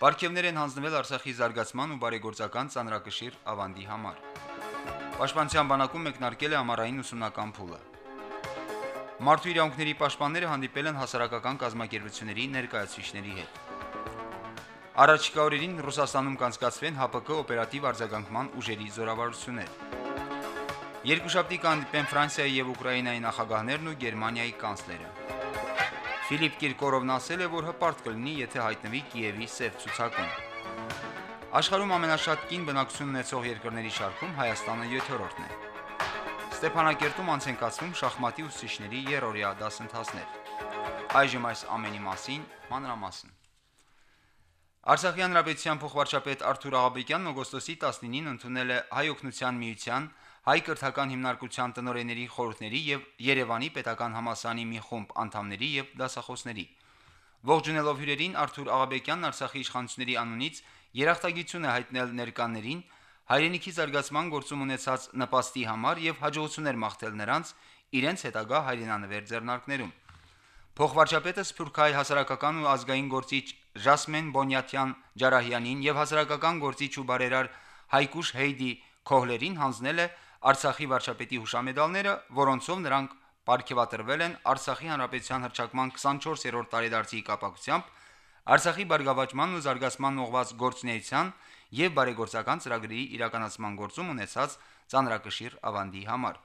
Պարգևներ են հանձնվել Արցախի զարգացման ու բարեգործական ծանրակշիռ ավանդի համար։ Պաշտպանության բանակում մեկնարկել է ամառային ուսումնական փուլը։ Մարդու իրավունքների պաշտպանները հանդիպել են հասարակական կազմակերպությունների ներկայացուցիչների հետ։ Առաջիկա օրերին Ռուսաստանում կանցկացվեն ՀԱՊԿ օպերատիվ արձագանքման ուժերի զորավարություններ։ Երկուշաբթի կհանդիպեն Ֆրանսիայի եւ Ուկրաինայի նախագահներն ու Գերմանիայի կանցլերը։ Ֆիլիպ Կիրկորովն ասել է, որ հպարտ կլինի, եթե հայտնվի Կիևի սև ցուցակում։ Աշխարհում ամենաշատ կին բնակություն ունեցող երկրների շարքում Հայաստանը 7-րդն է։ Ստեփանակերտում անց են կացվում շախմատի ուսուցիչների երրորդյա դասընթացներ։ Այժմ այս ամենի մասին մանրամասն։ Արցախի հանրապետության փոխվարչապետ Արթուր Աղաբեկյանն օգոստոսի 19-ին ընդունել է Հայ օգնության միության հայ կրթական հիմնարկության տնօրենների խորհուրդների եւ Երևանի պետական համասանի մի խումբ անդամների եւ դասախոսների։ Ողջունելով հյուրերին Արթուր Աղաբեկյանն Արցախի իշխանությունների անունից երախտագիտություն է հայտնել ներկաներին հայրենիքի զարգացման գործում ունեցած նպաստի համար եւ հաջողություններ մաղթել նրանց իրենց հետագա հայրենանվեր ձեռնարկներում։ Փոխվարչապետը Սփյուռքահայ հասարակական ու ազգային գործիչ Ժասմեն Բոնյաթյան Ջարահյանին եւ հասարակական գործիչ ու բարերար Հայկուշ Հեյդի Քոհլերին հանձնել է Արցախի վարչապետի հուշամեդալները, որոնցով նրանք ապարգևատրվել են Արցախի հանրապետության հռչակման 24-րդ տարեդարձի կապակցությամբ Արցախի բարգավաճման ու զարգացման ուղղված գործունեության եւ բարեգործական ծրագրերի իրականացման գործում ունեցած ծանրակշիռ ավանդի համար։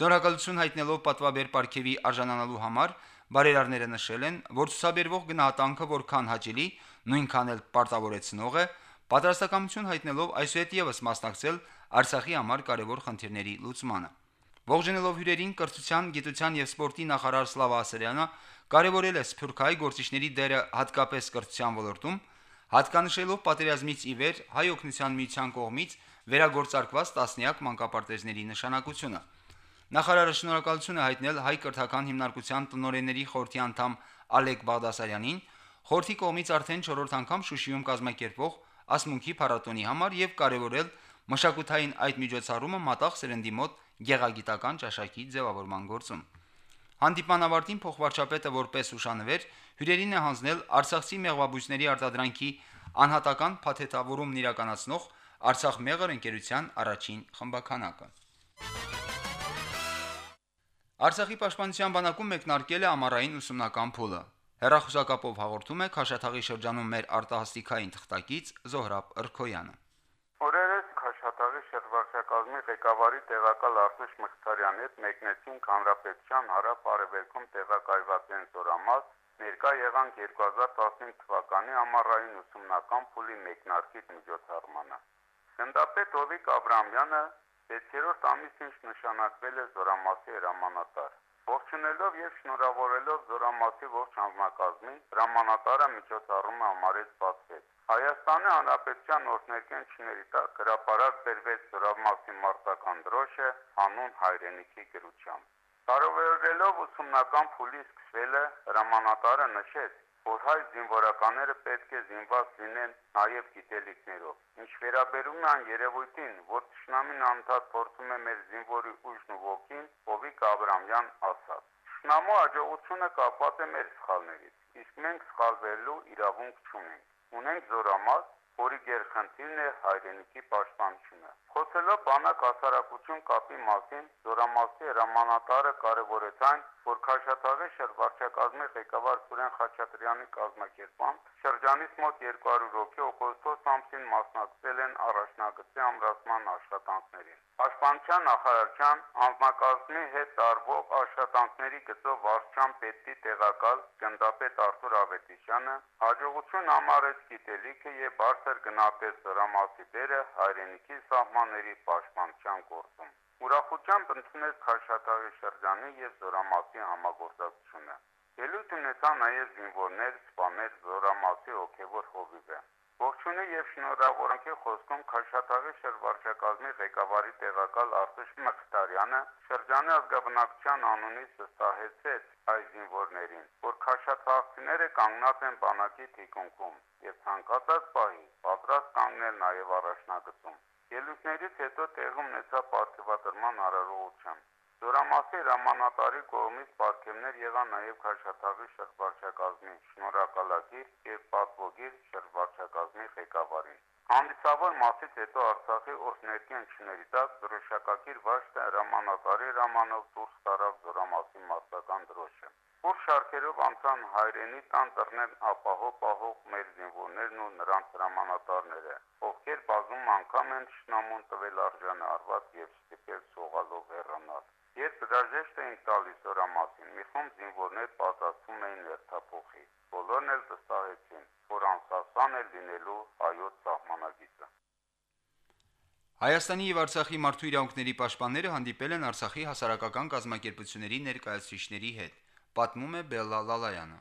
Շնորհակալություն հայտնելով պատվաբեր Պարքևի արժանանալու համար բարերարները նշել են, որ ցուսաբերվող գնահատանքը որքան հաճելի, նույնքան էլ պարտավորեցնող է, պատրաստակամություն հայտնելով այսուհետ եւս մասնակցել Արցախի համար կարևոր խնդիրների լուծմանը։ Ողջունելով հյուրերին կրթության, գիտության եւ սպորտի նախարար Սլավա Ասրյանը կարևորել է Սփյուռքայի գործիչների դերը հատկապես կրթության ոլորտում, հատկանշելով պատերազմից ի վեր հայ օգնության միության կողմից վերագործարկված տասնյակ մանկապարտեզների նշանակությունը։ Նախարարը շնորհակալություն է հայտնել հայ կրթական հիմնարկության տնօրենների խորհրդի անդամ Ալեկ Բաղդասարյանին, խորհրդի կողմից արդեն 4-րդ անգամ Շուշիում կազմակերպվող ասմունքի փառատոնի համար եւ կարևորել մշակութային այդ միջոցառումը մատաղ սերնդի մոտ գեղագիտական ճաշակի ձևավորման գործում։ Հանդիպան ավարտին փոխվարչապետը որպես ուշանվեր հյուրերին է հանձնել Արցախցի մեղվաբույսների արտադրանքի անհատական փաթեթավորումն իրականացնող Արցախ մեղր ընկերության առաջին խմբականակը։ Արցախի պաշտպանության բանակում մեկնարկել է ամառային ուսումնական փուլը։ Հերախոսակապով հաղորդում է Քաշաթաղի շրջանում մեր արտահասթիկային թղթակից Զոհրաբ Ըրքոյանը։ ղեկավարի տեղակալ Արսուշ Մխիթարյանի հետ մեկնեցինք Հանրապետության հարավ-արևելքում տեղակայված են զորամաս, ներկա եղանք 2015 թվականի ամառային ուսումնական փուլի մեկնարկի միջոցառմանը։ Գնդապետ Օվիկ Աբրամյանը 6-րդ ամիսին նշանակվել է զորամասի հրամանատար։ Ողջունելով եւ շնորհավորելով զորամասի ողջ անձնակազմին, հրամանատարը միջոցառումը համարեց բացվեց։ Հայաստանի Հանրապետության օրդներկենչների տակ հրապարակ բերվեց զորամասի մարտական դրոշը հանուն հայրենիքի գրությամբ։ Տարովերելով ուսումնական փուլի սկսվելը հրամանատարը նշեց, որ հայ զինվորականները պետք է զինված լինեն նաև գիտելիքներով։ Ինչ վերաբերում է այն երևույթին, որ ճշնամին անդադ փորձում է մեր զինվորի ուժն ու ոգին, Օվիկ Աբրամյան ասաց. Ճշնամու աջողությունը կապված է մեր սխալներից, իսկ մենք սխալվելու իրավունք չունենք ունենք զորամաս, որի գերխնդիրն է հայրենիքի պաշտպանությունը։ Խոսելով բանակ հասարակություն կապի մասին, զորամասի հրամանատարը կարևորեց այն, որ Քաշաթաղի շրջվարչակազմի ղեկավար Սուրեն Խաչատրյանի կազմակերպման շրջանից մոտ 200 հոգի օգոստոս ամսին մասնակցել են առաջնագծի ամրացման աշխատանքներին։ Պաշտպանության նախարարության անձնակազմի հետ տարվող աշխատանքների գծով վարչության պետի տեղակալ գնդապետ Արթուր Ավետիսյանը հաջողություն համարեց գիտելիքը եւ բարձր գնահատեց դրամասի դերը հայրենիքի սահմանների պաշտպանության գործում։ Ուրախությամբ ընդունեց Խաշաթաղի շրջանի եւ Զորամասի համագործակցությունը։ Ելույթ ունեցան նաև զինվորներ, սպաներ, Զորամասի հոգևոր հովիվը։ Ողջունի եւ շնորհավորանքի խոսքում Խաշաթաղի շրջվարչակազմի ղեկավարի տեղակալ Արտուշ Մխտարյանը շրջանի ազգաբնակության անունից վստահեցեց այս զինվորներին, որ Խաշաթաղցիները կանգնած են բանակի թիկունքում եւ ցանկացած պահի պատրաստ կանգնել նաեւ առաջնագծում։ Ելույթներից հետո տեղում ունեցավ ապարքեվատրման արարողություն։ Զորամասի հրամանատարի կողմից ապարքեմներ եղան նաև Խաշաթաղի շրջվարչակազմի շնորհակալագիր եւ պատվոգիր շրջվարչակազմի ղեկավարին։ Հանդիսավոր մասից հետո Արցախի օրհներկի ընկերների տակ դրոշակակիր վաշտը հրամանատարի հրամանով դուրս տարավ Զորամասի մասսական դրոշը։ Ուր շարքերով անցան հայրենի տան դռներ ապահով պահող մեր զինվորներն ու նրանց հրամանատարները, ովքեր բազում անգամ են շնամուն տվել արժանը արված եւ ստիպել սողալով հեռանալ։ Երբ հրաժեշտ էինք տալիս օրամասին, մի խումբ զինվորներ պատասխանում էին երթափոխի։ Բոլորն էլ վստահեցին, որ անսասան է լինելու հայոց սահմանագիծը։ Հայաստանի եւ Արցախի մարդու իրավունքների պաշտպանները հանդիպել են Արցախի հասարակական կազմակերպությունների ներկայացուցիչների հետ, պատմում է Բելլա Լալայանը։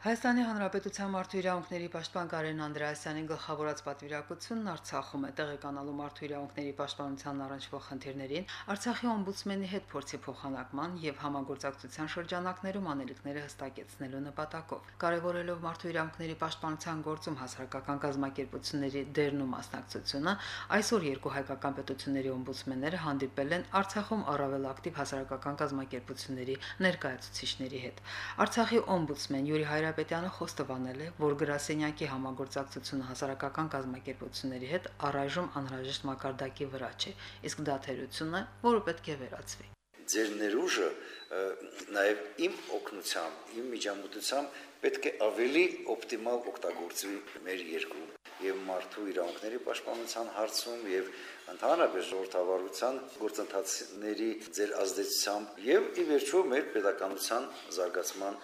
Հայաստանի Հանրապետության մարդու իրավունքների պաշտպան Կարեն Անդրեասյանի գլխավորած պատվիրակությունն Արցախում է տեղեկանալու մարդու իրավունքների պաշտպանության առնչվող խնդիրներին, Արցախի օմբուդսմենի հետ փորձի փոխանակման եւ համագործակցության շրջանակներում անելիքները հստակեցնելու նպատակով։ Կարևորելով մարդու իրավունքների պաշտպանության գործում հասարակական կազմակերպությունների դերն ու մասնակցությունը, այսօր երկու հայկական պետությունների օմբուդսմենները հանդիպել են Արցախում առավել ակտիվ հասարակական կազմակերպությունների ներկայացուցիչների հետ։ Արցախի օմբուդսմեն Յուրի Հայր Կարապետյանը խոստովանել է, որ գրասենյակի համագործակցությունը հասարակական կազմակերպությունների հետ առայժմ անհրաժեշտ մակարդակի վրա չէ, իսկ դա թերությունը, որը պետք է վերացվի։ Ձեր ներուժը նաև իմ օգնությամբ, իմ միջամտությամբ պետք է ավելի օպտիմալ օգտագործվի մեր երկրում եւ մարդու իրավունքների պաշտպանության հարցում եւ ընդհանրապես ժողովրդավարության գործընթացների ձեր ազդեցությամբ եւ ի վերջո մեր pedagogical զարգացման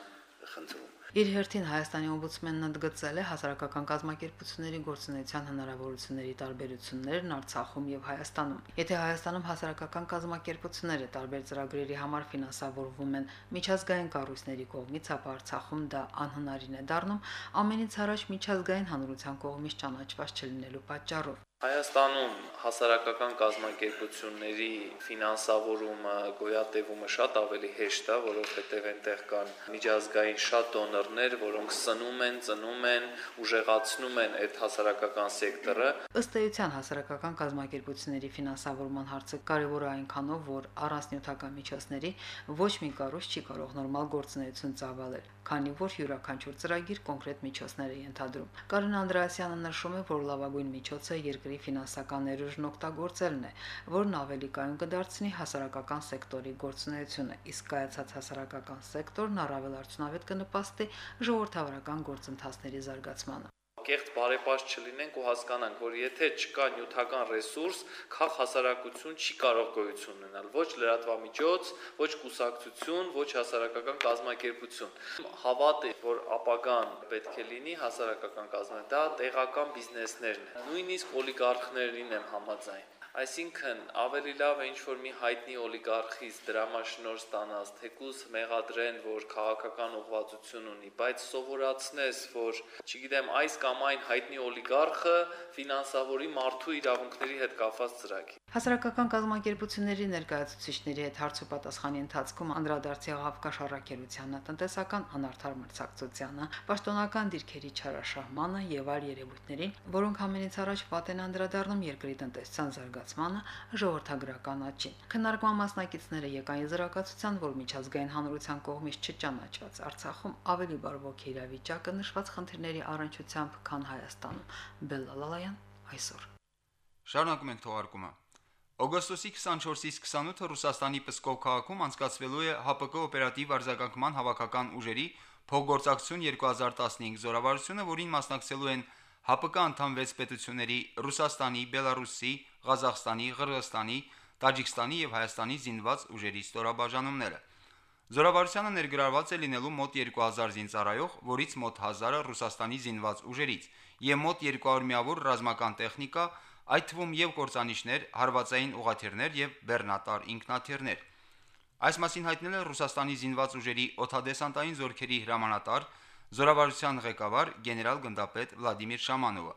խնդրում Իր հերթին Հայաստանի օմբուդսմենն ընդգծել է հասարակական կազմակերպությունների գործունեության հնարավորությունների տարբերություններն Արցախում եւ Հայաստանում։ Եթե Հայաստանում հասարակական կազմակերպությունները տարբեր ծրագրերի համար ֆինանսավորվում են միջազգային կառույցների կողմից, ապա Արցախում դա անհնարին է դառնում ամենից առաջ միջազգային հանրության կողմից ճանաչված չլինելու պատճառով։ Հայաստանում հասարակական կազմակերպությունների ֆինանսավորումը, գոյատևումը շատ ավելի հեշտ է, որովհետև այնտեղ կան միջազգային շատ դոնորներ, որոնք սնում են, ծնում են, ուժեղացնում են այդ հասարակական սեկտորը։ Ըստ էության հասարակական կազմակերպությունների ֆինանսավորման հարցը կարևոր է այնքանով, որ առանց նյութական միջոցների ոչ մի կառույց չի կարող նորմալ գործունեություն ծավալել, քանի որ յուրաքանչյուր ծրագիր կոնկրետ միջոցներ է ենթադրում։ Կարեն Անդրեասյանը նշում է, որ լավագույն միջոցը երկրի երկրի ֆինանսական ներուժն օգտագործելն է, որն ավելի կայուն կդարձնի հասարակական սեկտորի գործունեությունը, իսկ կայացած հասարակական սեկտորն առավել արդյունավետ կնպաստի ժողովրդավարական գործընթացների զարգացմանը կեղծ բարեպաշտ չլինենք ու հասկանանք, որ եթե չկա նյութական ռեսուրս, քաղ հասարակություն չի կարող գոյություն ունենալ, ոչ լրատվամիջոց, ոչ կուսակցություն, ոչ հասարակական կազմակերպություն։ Հավատ է, որ ապագան պետք է լինի հասարակական կազմը, դա տեղական բիզնեսներն են։ Նույնիսկ օլիգարխներին եմ համաձայն Այսինքն ավելի լավ է ինչ որ մի հայտնի օլիգարխից դրամաշնոր ստանաս, թեկուս մեղադրեն, որ քաղաքական ուղղվածություն ունի, բայց սովորացնես, որ, չգիտեմ, այս կամ այն հայտնի օլիգարխը ֆինանսավորի մարդու իրավունքների հետ կապված ծրագիր։ Հասարակական կազմակերպությունների ներկայացուցիչների հետ հարցոպատասխանի ընթացքում անդրադարձ եղավ կաշառակերությանը, տնտեսական անարդար մրցակցությանը, պաշտոնական դիրքերի չարաշահմանը եւ այլ երևույթներին, որոնք ամենից առաջ պատեն անդրադառնում երկրի տնտեսության զարգացմանը ժողովրդագրական աճին։ Քննարկման մասնակիցները եկան եզրակացության, որ միջազգային հանրության կողմից չճանաչված Արցախում ավելի բարվոք իրավիճակը նշված խնդիրների առնչությամբ, քան Հայաստանում։ Բելլալալայան այսօր։ Շարունակում ենք թողարկումը։ Օգոստոսի 24-ից 28-ը Ռուսաստանի Պսկով քաղաքում անցկացվելու է ՀՊԿ օպերատիվ արձագանքման հավաքական ուժերի փոխգործակցություն 2015 զորավարությունը, որին մասնակցելու են ՀՊԿ անդամ 6 պետությունների Ռուսաստանի, Բելարուսի, Ղազախստանի, Ղրղստանի, Տաջիկստանի եւ Հայաստանի զինված ուժերի ստորաբաժանումները։ Զորավարությանը ներգրաված է լինելու մոտ 2000 զինծառայող, որից մոտ 1000-ը Ռուսաստանի զինված ուժերից եւ մոտ 200 միավոր ռազմական տեխնիկա, այդ թվում եւ կորցանիչներ, հարվածային ուղաթիռներ եւ բեռնատար ինքնաթիռներ։ Այս մասին հայտնել է Ռուսաստանի զինված ուժերի օթադեսանտային զորքերի հրամանատար Զորավարության ղեկավար գեներալ գնդապետ Վլադիմիր Շամանովը։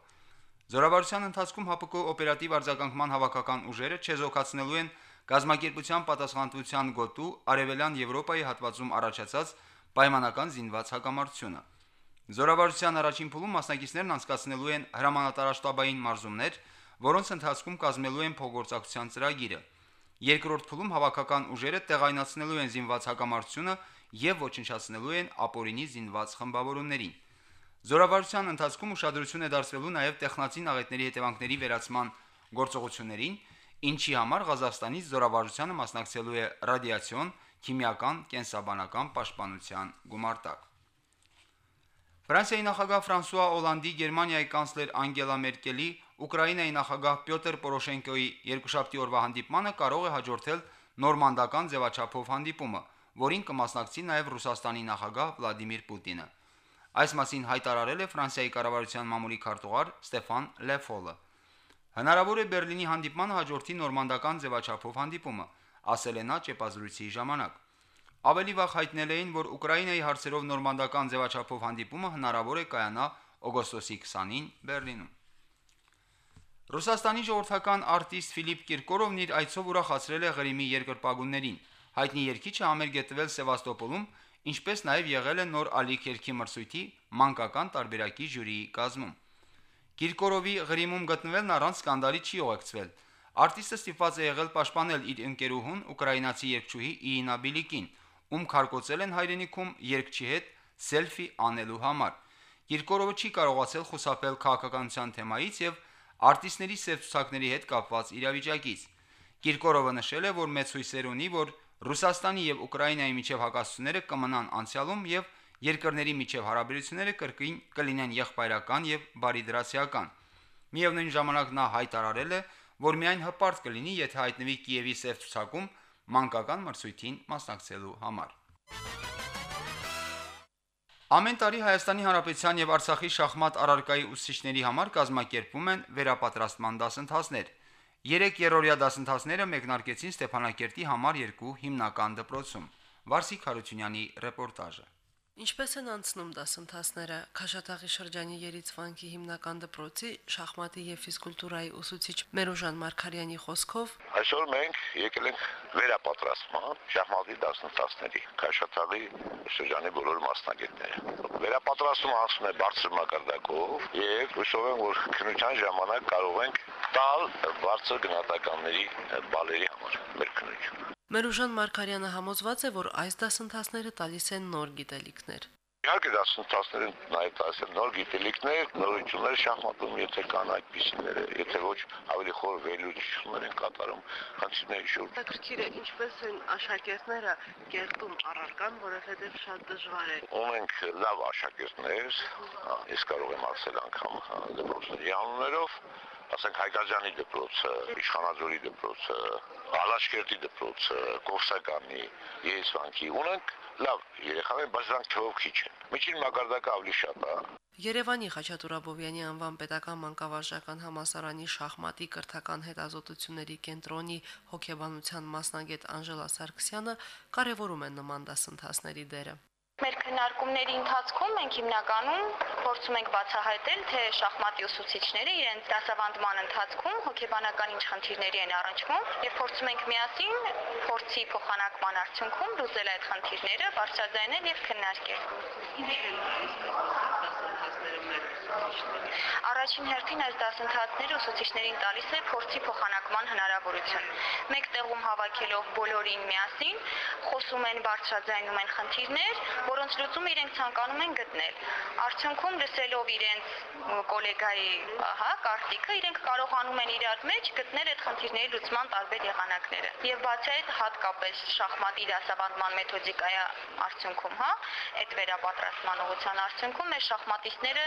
Զորավարության ընթացքում ՀԱՊԿ օպերատիվ արձագանքման հավաքական ուժերը չեզոքացնելու են գազམ་ակերպության պատասխանատվության գոտու Արևելյան Եվրոպայի հատվածում առաջացած պայմանական զինված հակամարտությունը։ Զորավարության առաջին փուլում մասնակիցներն անցկացնելու են հրամանատարաշտաբային մարզումներ, որոնց ընթացքում կազմելու են փոխգործակցության ծրագիրը։ Երկրորդ փուլում հավաքական ուժերը տեղայնացնելու են զինված հակամարտությունը եւ ոչնչացնելու են ապօրինի զինված խմբավորումներին։ Զորավարության ընթացքում ուշադրություն է դարձվելու նաև տեխնացի աղետների հետևանքների վերացման գործողություններին, ինչի համար Ղազախստանից զորավարությանը մասնակցելու է ռադիացիոն, քիմիական, կենսաբանական պաշտպանության գումարտակ։ Ֆրանսիայի նախագահ Ֆրանսուয়া Օլանդի, Գերմանիայի կանցլեր Անգելա Մերկելի, Ուկրաինայի նախագահ Պյոտր Պորոշենկոյի երկուշաբթի օրվա հանդիպմանը կարող է հաջորդել նորմանդական ձևաչափով հանդիպումը, որին կմասնակցի նաև Ռուսաստանի նախագահ Վլադիմիր Պուտինը։ Այս մասին հայտարարել է Ֆրանսիայի կառավարության մամուլի քարտուղար Ստեֆան Լեֆոլը։ Հնարավոր է Բերլինի հանդիպմանը հաջորդի նորմանդական ձևաչափով հանդիպումը, ասել է նա ճեպազրույցի ժամանակ։ Ավելի վաղ հայտնել էին, որ Ուկրաինայի հարցերով նորմանդական ձևաչափով հանդիպումը հնարավոր է կայանա օգոստոսի 20-ին Բերլինում։ Ռուսաստանի ժողովրդական արտիստ Ֆիլիպ Կիրկորովն իր այցով ուրախացրել է Ղրիմի երկրպագուններին։ Հայտնի երկիչը համեր գտնվել Սևաստոպոլում, ինչպես նաև եղել է նոր ալիք երկի մրցույթի մանկական տարբերակի ժյուրիի կազմում։ Կիրկորովի Ղրիմում գտնվելն առանց սկանդալի չի ուղեկցվել։ Արտիստը ստիպված է եղել պաշտպանել իր ընկերուհուն ուկրաինացի երգչուհի Իինա Բիլիկին, ում քարկոծել են հայրենիքում երգչի հետ սելֆի անելու համար։ Կիրկորովը չի կարողացել խուսափել քաղաքականության թեմայից եւ արտիստների սև ցուցակների հետ կապված իրավիճակից։ Կիրկորովը նշել է, որ մեծ հույսեր ունի, որ Ռուսաստանի եւ Ուկրաինայի միջև հակասությունները կմնան անցյալում եւ երկրների միջև հարաբերությունները կրկին կլինեն եղբայրական եւ բարիդրացիական։ Միևնույն ժամանակ նա հայտարարել է, որ միայն հպարտ կլինի, եթե հայտնվի Կիևի սև ցուցակում մանկական մրցույթին մասնակցելու համար։ Ամեն տարի Հայաստանի Հանրապետության եւ Արցախի շախմատ առարկայի ուսուցիչների համար կազմակերպվում են վերապատրաստման դասընթացներ։ 3 երրորդյա դասընթացները մեկնարկեցին Ստեփանակերտի համար 2 հիմնական դպրոցում։ Վարսիկ Հարությունյանի ռեպորտաժը։ Ինչպես են անցնում դասընթացները Խաշաթաղի շրջանի Երիցվանքի հիմնական դպրոցի շախմատի եւ ֆիզկուլտուրայի ուսուցիչ Մերուժան Մարկարյանի խոսքով Այսօր մենք եկել ենք վերապատրաստման շախմատի դասընթացների Խաշաթաղի շրջանի բոլոր մասնագետները։ Վերապատրաստումը անցնում է բարձր մակարդակով եւ հույսով եմ որ քննության ժամանակ կարող ենք տալ բարձր գնահատականների բալերի համար մեր քննությունը։ Մերուժան Մարկարյանը համոզված է, որ այս դասընթացները տալիս են նոր գիտելիքներ։ Իհարկե դասընթացները նաև տալիս են նոր գիտելիքներ, նորություններ շախմատում, եթե կան այդպիսիները, եթե ոչ ավելի խոր վերլուծություններ են կատարում խնդիրների շուրջ։ Հետաքրքիր է, ինչպես են աշակերտները կերտում առարկան, որովհետև շատ դժվար է։ Ունենք լավ աշակերտներ, ես կարող եմ ասել անգամ դպրոցների անուններով, ասենք Հայկազյանի դպրոցը, Իշխանաձորի դպրոցը, Ալաշկերտի դպրոցը, Կովսականի, Երեսվանքի ունենք լավ երեխաներ, բայց դրանք թվով քիչ են։ Միջին մակարդակը ավելի շատ է։ Երևանի Խաչատուրաբովյանի անվան պետական մանկավարժական համասարանի շախմատի կրթական հետազոտությունների կենտրոնի հոգեբանության մասնագետ Անժելա Սարգսյանը կարևորում է նման դասընթացների դերը։ Մեր քննարկումների ընթացքում մենք հիմնականում փորձում ենք բացահայտել, թե շախմատի ուսուցիչները իրենց դասավանդման ընթացքում հոգեբանական ինչ խնդիրների են առնչվում եւ փորձում ենք միասին փորձի փոխանակման արդյունքում լուծել այդ խնդիրները, բարձրաձայնել եւ քննարկել։ Առաջին հերթին այս դասընթացները ուսուցիչներին տալիս է փորձի փոխանակման հնարավորություն։ Մեկ տեղում հավաքելով բոլորին միասին, խոսում են, բարձրաձայնում են խնդիրներ, որոնց լուծումը իրենք ցանկանում են գտնել։ Արդյունքում լսելով իրենց գոլեգայի, ահա, կարտիկը, իրենք կարողանում են իրար մեջ գտնել այդ խնդիրների լուծման տարբեր եղանակները։ Եվ բացի այդ, հատկապես շախմատի դասավանդման մեթոդիկայի արդյունքում, հա, այդ վերապատրաստման ուղղության արդյունքում մեր շախմատիստները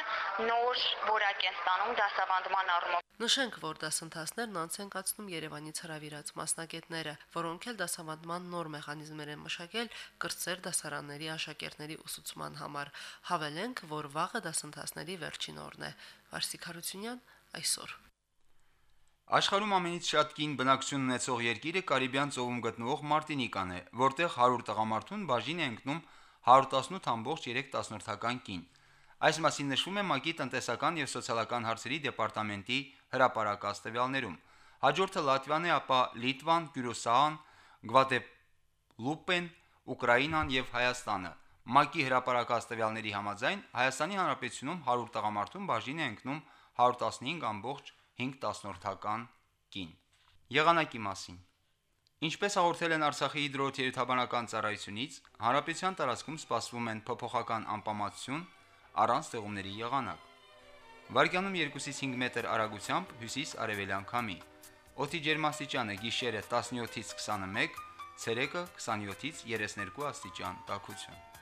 նոր որակ են ստանում դասավանդման առումով։ Նշենք, որ դասընթացներն անց են կացնում Երևանից հravirած մասնագետները, որոնք էլ դասավանդման նոր մեխանիզմներ են մշակել կրծեր դասարանների աշակերտների ուսուցման համար։ Հավելենք, որ վաղը դասընթացների վերջին օրն է։ Վարսիկ Հարությունյան այսօր։ Աշխարհում ամենից շատ կին բնակչություն ունեցող երկիրը Կարիբյան ծովում գտնվող Մարտինիկան է, որտեղ 100 տղամարդուն բաժին է ընկնում 118.3 կին։ Այս մասին նշվում է ՄԱԿ-ի տնտեսական եւ սոցիալական հարցերի դեպարտամենտի հրապարակած տվյալներում։ Հաջորդը Լատվիան է, ապա Լիտվան, Գյուրոսահան, Գվադելուպեն, Ուկրաինան եւ Հայաստանը։ ՄԱԿ-ի հրապարակած տվյալների համաձայն Հայաստանի Հանրապետությունում 100 տղամարդուն բաժին է ընկնում 115.5 կին։ Եղանակի մասին. Ինչպես հաղորդել են Արցախի հիդրոթերապևտաբանական ծառայությունից, հանրապետության տարածքում սպասվում են փոփոխական անպամատություն առանց ձեղումների եղանակ։ Վարկյանում 2-ից 5 մետր արագությամբ հյուսիս-արևելյան քամի։ Օդի ջերմաստիճանը գիշերը 17-ից 21, ցերեկը 27-ից 32 աստիճան տաքություն։